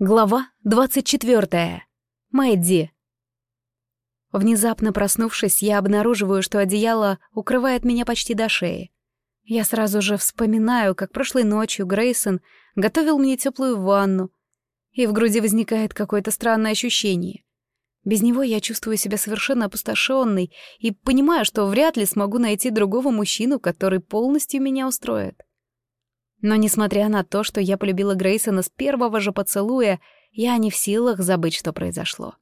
Глава 24. Мэдди. Внезапно проснувшись, я обнаруживаю, что одеяло укрывает меня почти до шеи. Я сразу же вспоминаю, как прошлой ночью Грейсон готовил мне теплую ванну, и в груди возникает какое-то странное ощущение. Без него я чувствую себя совершенно опустошенной и понимаю, что вряд ли смогу найти другого мужчину, который полностью меня устроит. Но несмотря на то, что я полюбила Грейсона с первого же поцелуя, я не в силах забыть, что произошло.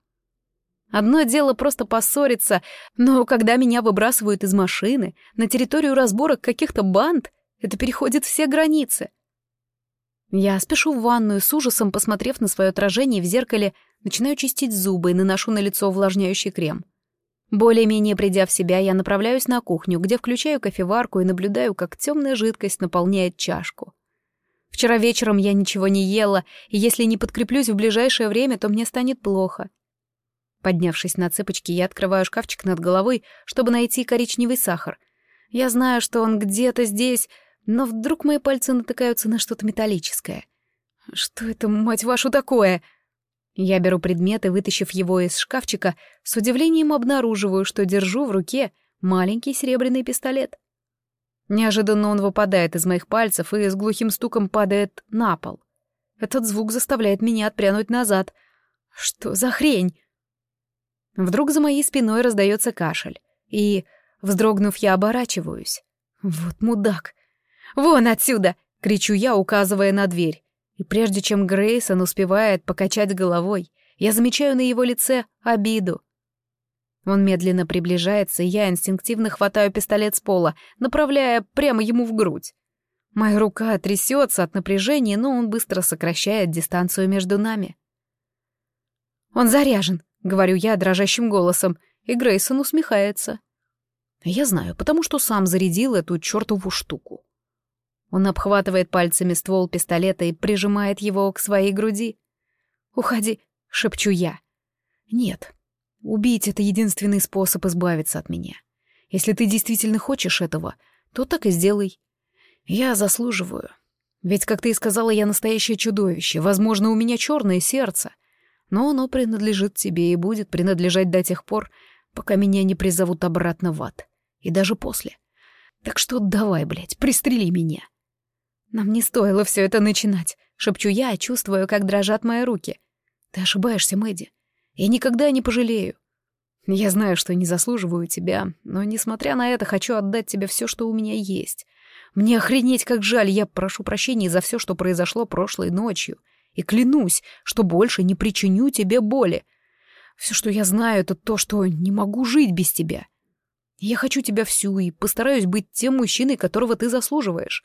Одно дело просто поссориться, но когда меня выбрасывают из машины на территорию разборок каких-то банд, это переходит все границы. Я спешу в ванную, с ужасом посмотрев на свое отражение в зеркале, начинаю чистить зубы и наношу на лицо увлажняющий крем. Более-менее придя в себя, я направляюсь на кухню, где включаю кофеварку и наблюдаю, как темная жидкость наполняет чашку. Вчера вечером я ничего не ела, и если не подкреплюсь в ближайшее время, то мне станет плохо. Поднявшись на цыпочки, я открываю шкафчик над головой, чтобы найти коричневый сахар. Я знаю, что он где-то здесь, но вдруг мои пальцы натыкаются на что-то металлическое. Что это, мать вашу, такое? Я беру предмет и, вытащив его из шкафчика, с удивлением обнаруживаю, что держу в руке маленький серебряный пистолет. Неожиданно он выпадает из моих пальцев и с глухим стуком падает на пол. Этот звук заставляет меня отпрянуть назад. Что за хрень? Вдруг за моей спиной раздается кашель, и, вздрогнув, я оборачиваюсь. Вот мудак. «Вон отсюда!» — кричу я, указывая на дверь. И прежде чем Грейсон успевает покачать головой, я замечаю на его лице обиду. Он медленно приближается, и я инстинктивно хватаю пистолет с пола, направляя прямо ему в грудь. Моя рука трясется от напряжения, но он быстро сокращает дистанцию между нами. «Он заряжен», — говорю я дрожащим голосом, и Грейсон усмехается. Я знаю, потому что сам зарядил эту чертову штуку. Он обхватывает пальцами ствол пистолета и прижимает его к своей груди. «Уходи», — шепчу я. «Нет, убить — это единственный способ избавиться от меня. Если ты действительно хочешь этого, то так и сделай. Я заслуживаю. Ведь, как ты и сказала, я настоящее чудовище. Возможно, у меня черное сердце. Но оно принадлежит тебе и будет принадлежать до тех пор, пока меня не призовут обратно в ад. И даже после. Так что давай, блядь, пристрели меня. «Нам не стоило все это начинать», — шепчу я, чувствую, как дрожат мои руки. «Ты ошибаешься, Мэдди. Я никогда не пожалею. Я знаю, что не заслуживаю тебя, но, несмотря на это, хочу отдать тебе все, что у меня есть. Мне охренеть, как жаль, я прошу прощения за все, что произошло прошлой ночью, и клянусь, что больше не причиню тебе боли. Все, что я знаю, это то, что не могу жить без тебя. Я хочу тебя всю и постараюсь быть тем мужчиной, которого ты заслуживаешь.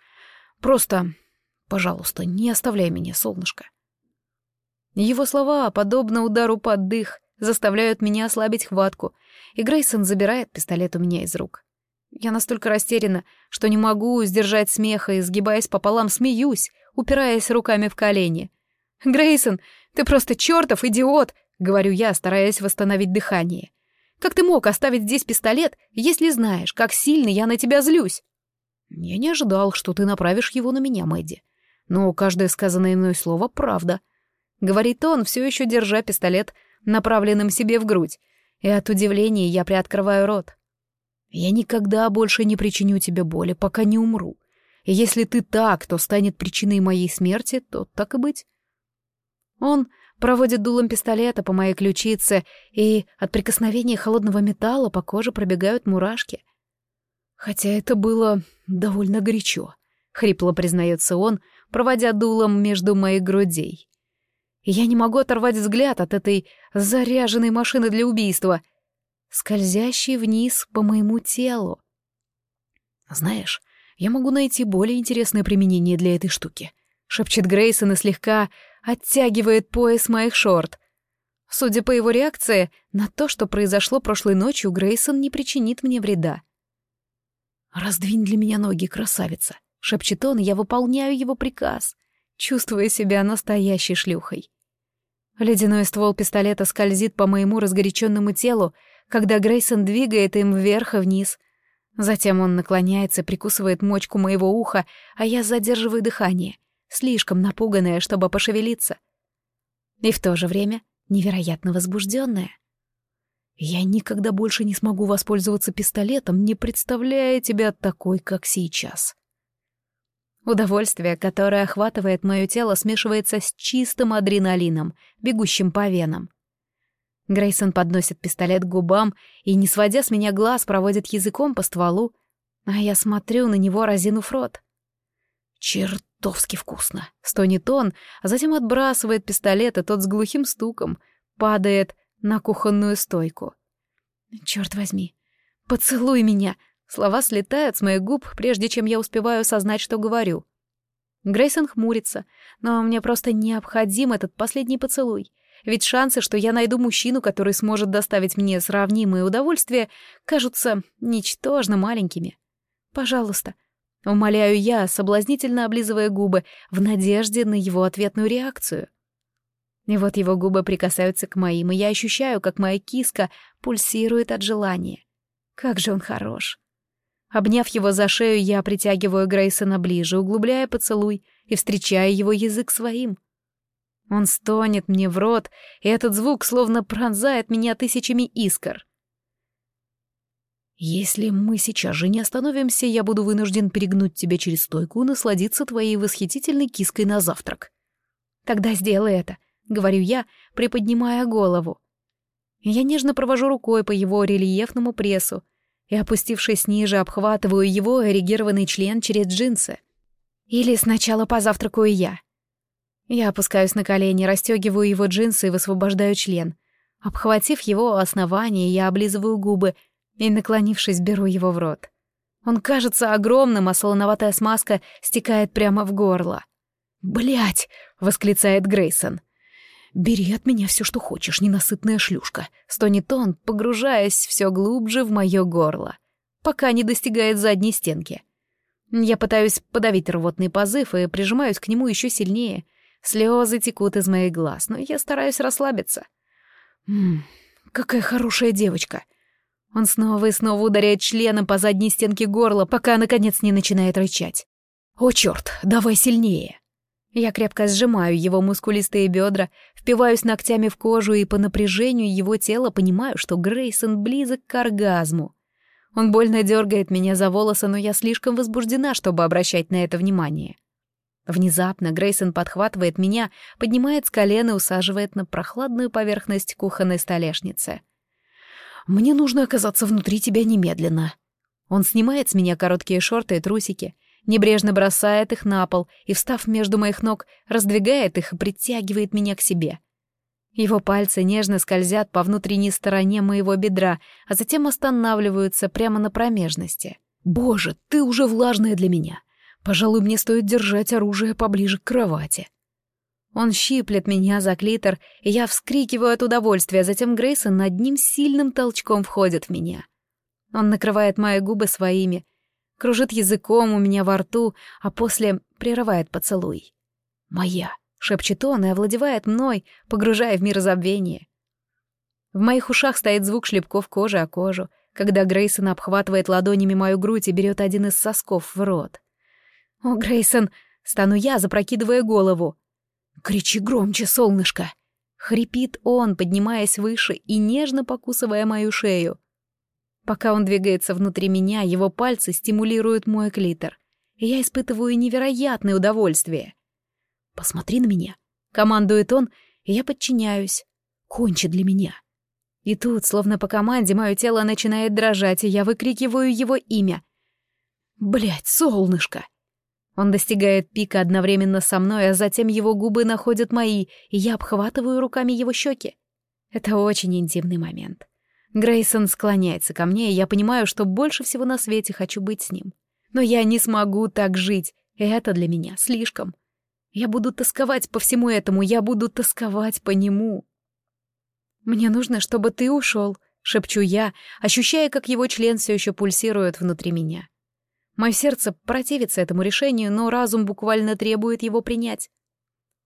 Просто, пожалуйста, не оставляй меня, солнышко. Его слова, подобно удару под дых, заставляют меня ослабить хватку, и Грейсон забирает пистолет у меня из рук. Я настолько растеряна, что не могу сдержать смеха и, сгибаясь пополам, смеюсь, упираясь руками в колени. «Грейсон, ты просто чертов идиот!» — говорю я, стараясь восстановить дыхание. «Как ты мог оставить здесь пистолет, если знаешь, как сильно я на тебя злюсь?» «Я не ожидал, что ты направишь его на меня, Мэдди. Но каждое сказанное мной слово — правда», — говорит он, все еще держа пистолет, направленным себе в грудь, и от удивления я приоткрываю рот. «Я никогда больше не причиню тебе боли, пока не умру. И если ты так, то станет причиной моей смерти, то так и быть». Он проводит дулом пистолета по моей ключице, и от прикосновения холодного металла по коже пробегают мурашки. Хотя это было довольно горячо, хрипло признается он, проводя дулом между моих грудей. я не могу оторвать взгляд от этой заряженной машины для убийства, скользящей вниз по моему телу. Знаешь, я могу найти более интересное применение для этой штуки, шепчет Грейсон и слегка оттягивает пояс моих шорт. Судя по его реакции на то, что произошло прошлой ночью, Грейсон не причинит мне вреда. «Раздвинь для меня ноги, красавица!» — шепчет он, и я выполняю его приказ, чувствуя себя настоящей шлюхой. Ледяной ствол пистолета скользит по моему разгоряченному телу, когда Грейсон двигает им вверх и вниз. Затем он наклоняется, прикусывает мочку моего уха, а я задерживаю дыхание, слишком напуганная, чтобы пошевелиться. И в то же время невероятно возбужденная. Я никогда больше не смогу воспользоваться пистолетом, не представляя тебя такой, как сейчас. Удовольствие, которое охватывает мое тело, смешивается с чистым адреналином, бегущим по венам. Грейсон подносит пистолет к губам и, не сводя с меня глаз, проводит языком по стволу, а я смотрю на него, разинув рот. «Чертовски вкусно!» — стонет он, а затем отбрасывает пистолет, и тот с глухим стуком падает на кухонную стойку. «Черт возьми! Поцелуй меня!» Слова слетают с моих губ, прежде чем я успеваю осознать, что говорю. Грейсон хмурится, но мне просто необходим этот последний поцелуй. Ведь шансы, что я найду мужчину, который сможет доставить мне сравнимые удовольствия, кажутся ничтожно маленькими. Пожалуйста, умоляю я, соблазнительно облизывая губы, в надежде на его ответную реакцию. И вот его губы прикасаются к моим, и я ощущаю, как моя киска пульсирует от желания. Как же он хорош. Обняв его за шею, я притягиваю Грейсона ближе, углубляя поцелуй и встречая его язык своим. Он стонет мне в рот, и этот звук словно пронзает меня тысячами искр. «Если мы сейчас же не остановимся, я буду вынужден перегнуть тебя через стойку и насладиться твоей восхитительной киской на завтрак». «Тогда сделай это», — говорю я, приподнимая голову. Я нежно провожу рукой по его рельефному прессу и, опустившись ниже, обхватываю его эрегированный член через джинсы. Или сначала позавтракаю я. Я опускаюсь на колени, расстегиваю его джинсы и высвобождаю член. Обхватив его основание, я облизываю губы и, наклонившись, беру его в рот. Он кажется огромным, а солоноватая смазка стекает прямо в горло. Блять! восклицает Грейсон. «Бери от меня все, что хочешь, ненасытная шлюшка», — стонет он, погружаясь все глубже в мое горло, пока не достигает задней стенки. Я пытаюсь подавить рвотный позыв и прижимаюсь к нему еще сильнее. Слезы текут из моих глаз, но я стараюсь расслабиться. «Ммм, какая хорошая девочка!» Он снова и снова ударяет членом по задней стенке горла, пока, наконец, не начинает рычать. «О, черт, давай сильнее!» Я крепко сжимаю его мускулистые бедра, впиваюсь ногтями в кожу и по напряжению его тела понимаю, что Грейсон близок к оргазму. Он больно дергает меня за волосы, но я слишком возбуждена, чтобы обращать на это внимание. Внезапно Грейсон подхватывает меня, поднимает с колен и усаживает на прохладную поверхность кухонной столешницы. «Мне нужно оказаться внутри тебя немедленно». Он снимает с меня короткие шорты и трусики — небрежно бросает их на пол и, встав между моих ног, раздвигает их и притягивает меня к себе. Его пальцы нежно скользят по внутренней стороне моего бедра, а затем останавливаются прямо на промежности. «Боже, ты уже влажная для меня. Пожалуй, мне стоит держать оружие поближе к кровати». Он щиплет меня за клитор, и я вскрикиваю от удовольствия, затем Грейсон над ним сильным толчком входит в меня. Он накрывает мои губы своими, кружит языком у меня во рту, а после прерывает поцелуй. «Моя», — шепчет он и овладевает мной, погружая в мир забвения. В моих ушах стоит звук шлепков кожи о кожу, когда Грейсон обхватывает ладонями мою грудь и берет один из сосков в рот. «О, Грейсон!» — стану я, запрокидывая голову. «Кричи громче, солнышко!» — хрипит он, поднимаясь выше и нежно покусывая мою шею. Пока он двигается внутри меня, его пальцы стимулируют мой клитор, и я испытываю невероятное удовольствие. «Посмотри на меня», — командует он, и я подчиняюсь. «Кончи для меня». И тут, словно по команде, мое тело начинает дрожать, и я выкрикиваю его имя. Блять, солнышко!» Он достигает пика одновременно со мной, а затем его губы находят мои, и я обхватываю руками его щеки. Это очень интимный момент. Грейсон склоняется ко мне, и я понимаю, что больше всего на свете хочу быть с ним. Но я не смогу так жить, это для меня слишком. Я буду тосковать по всему этому, я буду тосковать по нему. «Мне нужно, чтобы ты ушел», — шепчу я, ощущая, как его член все еще пульсирует внутри меня. Мое сердце противится этому решению, но разум буквально требует его принять.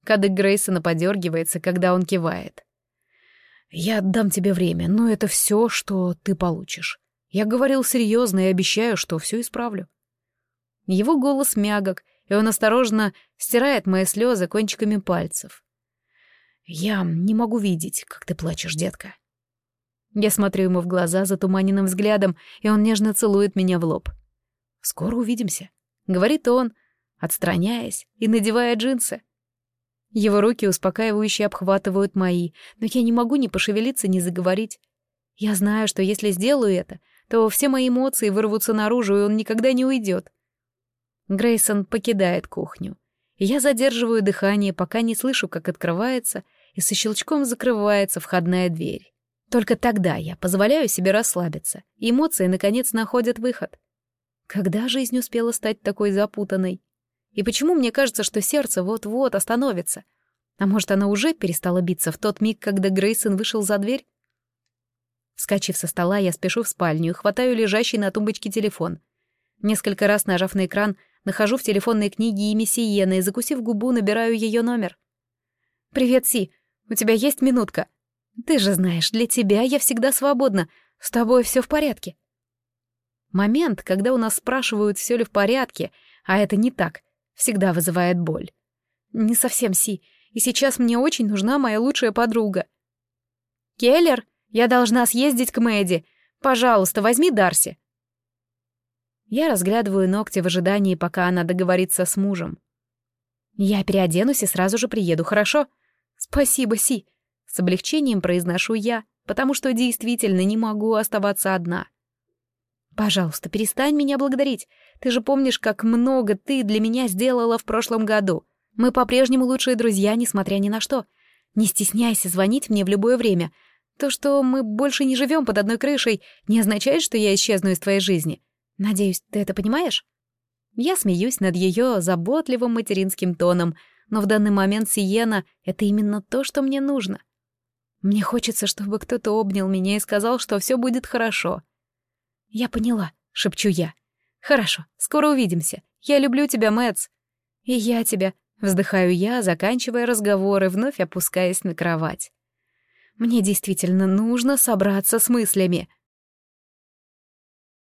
Кадык Грейсона подергивается, когда он кивает. Я отдам тебе время, но это все, что ты получишь. Я говорил серьезно и обещаю, что все исправлю. Его голос мягок, и он осторожно стирает мои слезы кончиками пальцев. Я не могу видеть, как ты плачешь, детка. Я смотрю ему в глаза затуманенным взглядом, и он нежно целует меня в лоб. «Скоро увидимся», — говорит он, отстраняясь и надевая джинсы. Его руки успокаивающе обхватывают мои, но я не могу ни пошевелиться, ни заговорить. Я знаю, что если сделаю это, то все мои эмоции вырвутся наружу, и он никогда не уйдет. Грейсон покидает кухню. Я задерживаю дыхание, пока не слышу, как открывается и со щелчком закрывается входная дверь. Только тогда я позволяю себе расслабиться, и эмоции, наконец, находят выход. Когда жизнь успела стать такой запутанной? И почему мне кажется, что сердце вот-вот остановится? А может, оно уже перестало биться в тот миг, когда Грейсон вышел за дверь? Вскочив со стола, я спешу в спальню и хватаю лежащий на тумбочке телефон. Несколько раз нажав на экран, нахожу в телефонной книге имя Сиены и, закусив губу, набираю ее номер. «Привет, Си. У тебя есть минутка?» Ты же знаешь, для тебя я всегда свободна. С тобой все в порядке. Момент, когда у нас спрашивают, все ли в порядке, а это не так, всегда вызывает боль. Не совсем Си, и сейчас мне очень нужна моя лучшая подруга. Келлер, я должна съездить к Мэдди. Пожалуйста, возьми Дарси. Я разглядываю ногти в ожидании, пока она договорится с мужем. Я переоденусь и сразу же приеду, хорошо? Спасибо, Си. С облегчением произношу я, потому что действительно не могу оставаться одна. Пожалуйста, перестань меня благодарить. Ты же помнишь, как много ты для меня сделала в прошлом году. Мы по-прежнему лучшие друзья, несмотря ни на что. Не стесняйся звонить мне в любое время. То, что мы больше не живем под одной крышей, не означает, что я исчезну из твоей жизни. Надеюсь, ты это понимаешь? Я смеюсь над ее заботливым материнским тоном, но в данный момент Сиена — это именно то, что мне нужно. Мне хочется, чтобы кто-то обнял меня и сказал, что все будет хорошо. «Я поняла», — шепчу я. «Хорошо, скоро увидимся. Я люблю тебя, Мэтс». «И я тебя», — вздыхаю я, заканчивая разговор и вновь опускаясь на кровать. «Мне действительно нужно собраться с мыслями».